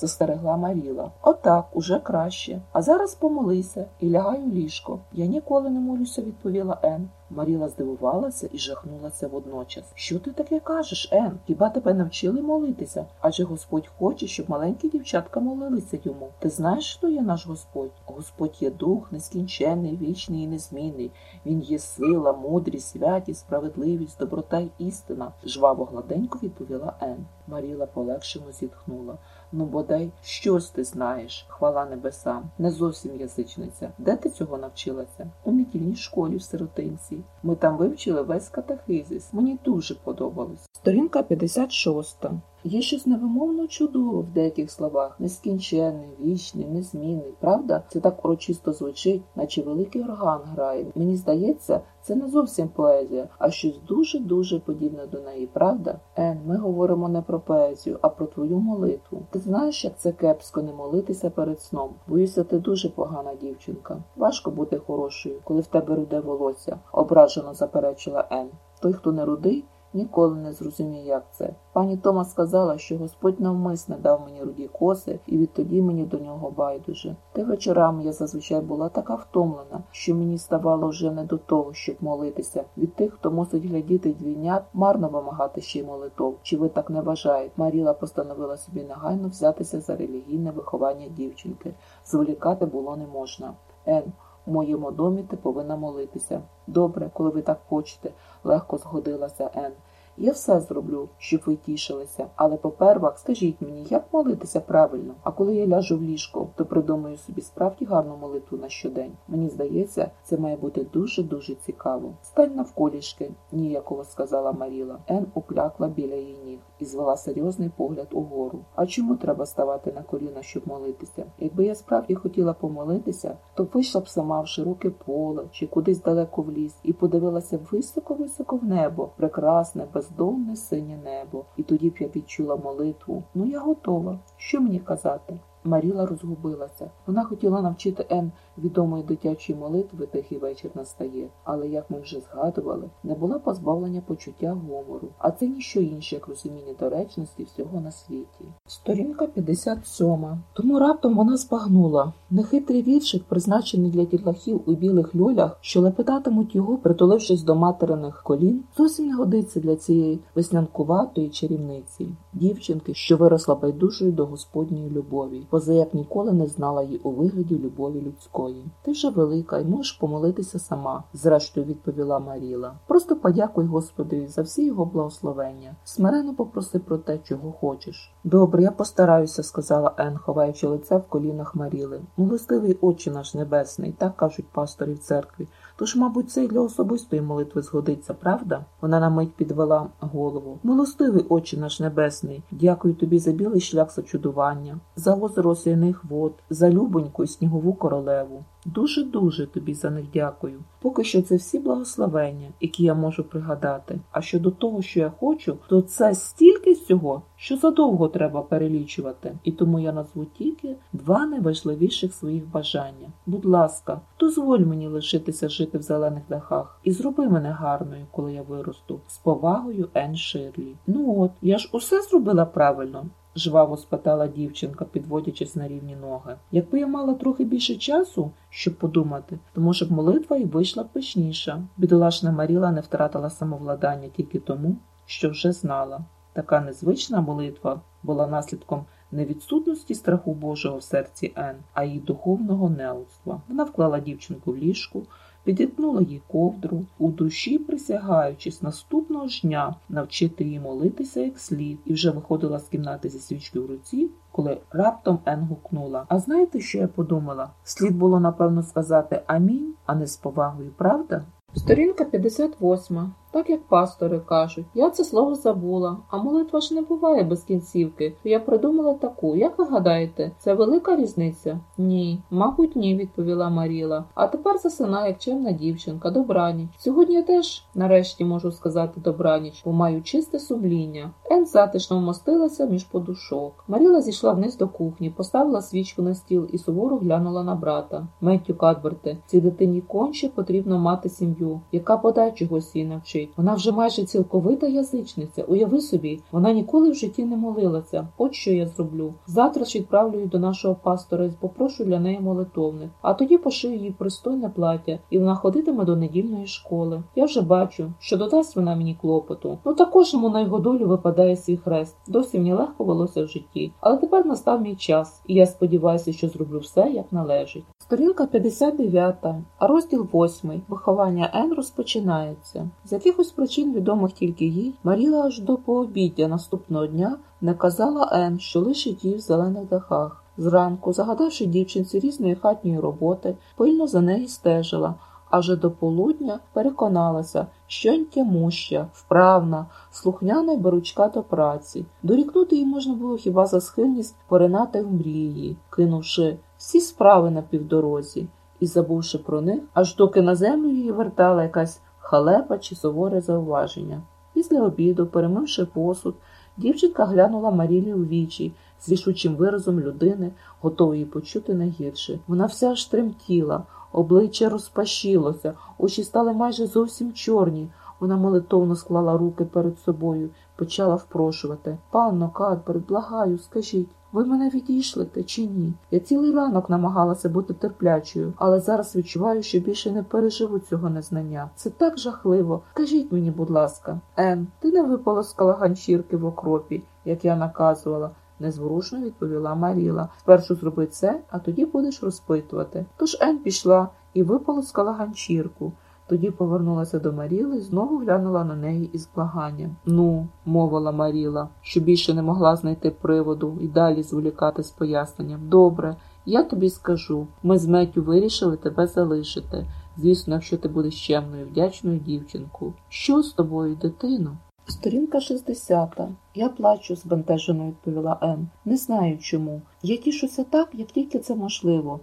застерегла Маріла. Отак, уже краще. А зараз помолися і лягай у ліжко. Я ніколи не молюся, відповіла Ен. Маріла здивувалася і жахнулася водночас. Що ти таке кажеш, Ен? Хіба тебе навчили молитися? Адже Господь хоче, щоб маленькі дівчатка молилися йому. Ти знаєш, хто є наш Господь? Господь є дух, нескінченний, вічний і незмінний. Він є сила, мудрість, святість, справедливість, доброта й істина. Жваво гладенько відповіла Ен. Маріла полегшено зітхнула. Ну, бодай щось ти знаєш, хвала небесам, не зовсім язичниця. Де ти цього навчилася? У недільній школі в сиротинці. Ми там вивчили весь катехизис. Мені дуже подобалось. Сторінка 56. Є щось невимовно чудове в деяких словах, нескінченний, вічний, незмінний. Правда, це так урочисто звучить, наче великий орган грає. Мені здається, це не зовсім поезія, а щось дуже-дуже подібне до неї, правда? Ен, ми говоримо не про поезію, а про твою молитву. Ти знаєш, як це кепсько не молитися перед сном? Боюся, ти дуже погана дівчинка. Важко бути хорошою, коли в тебе руде волосся, ображено заперечила Ен. Той, хто не рудий, Ніколи не зрозумію, як це. Пані Тома сказала, що Господь навмисне дав мені руді коси, і відтоді мені до нього байдуже. Та вечорами я зазвичай була така втомлена, що мені ставало вже не до того, щоб молитися. Від тих, хто мусить глядіти двійнят, марно вимагати ще й молитов. Чи ви так не вважаєте? Маріла постановила собі негайно взятися за релігійне виховання дівчинки. Зволікати було не можна. Ен, моєму домі ти повинна молитися. Добре, коли ви так хочете, легко згодилася Ен. Я все зроблю, щоб ви тішилися, але попервах скажіть мені, як молитися правильно, а коли я ляжу в ліжко, то придумаю собі справді гарну молитву на щодень. Мені здається, це має бути дуже-дуже цікаво. Стань навколішки, ніяково сказала Маріла. Ен уклякла біля її ніг і звела серйозний погляд угору. А чому треба ставати на коліна, щоб молитися? Якби я справді хотіла помолитися, то вийшла б сама в широке поле чи кудись далеко в ліс і подивилася високо-високо в небо, прекрасне, бездонне синє небо. І тоді б я відчула молитву. Ну я готова. Що мені казати? Маріла розгубилася. Вона хотіла навчити Ен відомої дитячої молитви тихий вечір настає, але, як ми вже згадували, не була позбавлення почуття гумору, а це ніщо інше, як розуміння доречності всього на світі. Сторінка 57. Тому раптом вона збагнула. Нехитрий віршик, призначений для дітлахів у білих льолях, що лепетатимуть його, притулившись до материних колін, зовсім не годиться для цієї веснянкуватої чарівниці, дівчинки, що виросла байдужою до Господньої любові, поза як ніколи не знала її у вигляді любові людської. Ти вже велика і можеш помолитися сама, зрештою відповіла Маріла. Просто подякуй Господові за всі його благословення. Смирено попроси про те, чого хочеш. Добре, я постараюся, сказала Ен, ховаючи лице в колінах Маріли. Милостивий очі наш небесний, так кажуть пастори в церкві. Тож, мабуть, це й для особистої молитви згодиться, правда? Вона на мить підвела голову. Милостивий очі наш небесний, дякую тобі за білий шлях зачудування, за озеро сяних вод, за любоньку і снігову королеву. Дуже-дуже тобі за них дякую. Поки що це всі благословення, які я можу пригадати. А щодо того, що я хочу, то це стільки всього, що задовго треба перелічувати. І тому я назву тільки два найважливіших своїх бажання. Будь ласка, дозволь мені лишитися жити в зелених дахах і зроби мене гарною, коли я виросту, з повагою Ен Ширлі. Ну от, я ж усе зробила правильно жваво спитала дівчинка, підводячись на рівні ноги. Якби я мала трохи більше часу, щоб подумати, то може б молитва і вийшла пишніша. Бідолашна Маріла не втратила самовладання тільки тому, що вже знала. Така незвична молитва була наслідком не відсутності страху Божого в серці Ен, а її духовного неудства. Вона вклала дівчинку в ліжку підіткнула їй ковдру, у душі присягаючись наступного ж дня навчити її молитися як слід, і вже виходила з кімнати зі свічки в руці, коли раптом Ен гукнула. А знаєте, що я подумала? Слід було, напевно, сказати амінь, а не з повагою, правда? Сторінка 58. Так як пастори кажуть, я це слово забула, а молитва ж не буває без кінцівки, то я придумала таку. Як ви гадаєте, це велика різниця? Ні, мабуть, ні, відповіла Маріла. А тепер засинає як чемна дівчинка, добраніч. Сьогодні я теж, нарешті, можу сказати добраніч, бо маю чисте сумління. Ен затишно вмостилася між подушок. Маріла зійшла вниз до кухні, поставила свічку на стіл і суворо глянула на брата. Меттю Кадберте, цій дитині конче потрібно мати сім'ю, яка подай чогось її навчить кричить. Вона вже майже цілковита язичниця. Уяви собі, вона ніколи в житті не молилася. От що я зроблю. Завтра ж відправлю її до нашого пастора і попрошу для неї молитовник, а тоді пошию їй пристойне плаття, і вона ходитиме до недільної школи. Я вже бачу, що додасть вона мені клопоту. Ну також йому на його долю випадає свій хрест. Досі мені легко велося в житті. Але тепер настав мій час, і я сподіваюся, що зроблю все як належить. Сторінка 59, а розділ 8. Виховання Ен розпочинається. З якихось причин, відомих тільки їй, Маріла аж до пообіддя наступного дня не казала Ен, що лишить її в зелених дахах. Зранку, загадавши дівчинці різної хатньої роботи, пильно за нею стежила, аже до полудня переконалася, що тямуща, вправна, слухняна й беручка до праці. Дорікнути їй можна було хіба за схильність поринати в мрії, кинувши всі справи на півдорозі і забувши про них, аж доки на землю її вертала якась халепа чи суворе зауваження. Після обіду, перемивши посуд, дівчинка глянула Марілі у вічі з рішучим виразом людини, готової почути найгірше. Вона вся аж тремтіла, обличчя розпашілося, очі стали майже зовсім чорні. Вона молитовно склала руки перед собою, почала впрошувати. Панно Кадберт, благаю, скажіть, ви мене відійшлете чи ні? Я цілий ранок намагалася бути терплячою, але зараз відчуваю, що більше не переживу цього незнання. Це так жахливо. Скажіть мені, будь ласка, Ен, ти не виполоскала ганчірки в окропі, як я наказувала. Незворушно відповіла Маріла. Спершу зроби це, а тоді будеш розпитувати. Тож Ен пішла і виполоскала ганчірку. Тоді повернулася до Маріли знову глянула на неї із благанням. Ну, мовила Маріла, що більше не могла знайти приводу і далі зволікати з поясненням. Добре, я тобі скажу. Ми з Меттю вирішили тебе залишити. Звісно, якщо ти будеш чемною, вдячною дівчинкою. Що з тобою, дитино? Сторінка 60. Я плачу, збентежено відповіла Ен. Не знаю чому. Я тішуся так, як тільки це можливо.